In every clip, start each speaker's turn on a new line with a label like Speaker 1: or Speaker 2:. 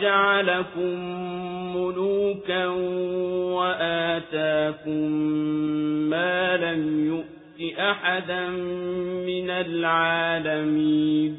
Speaker 1: وجعلكم ملوكا وآتاكم ما لم يؤت أحدا من العالمين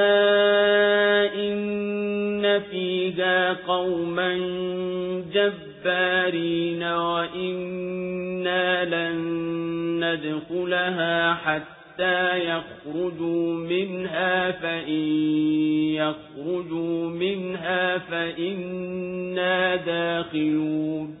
Speaker 1: قوما جبارين وإنا لن ندخلها حتى يخرجوا منها فإن يخرجوا منها فإنا داخلون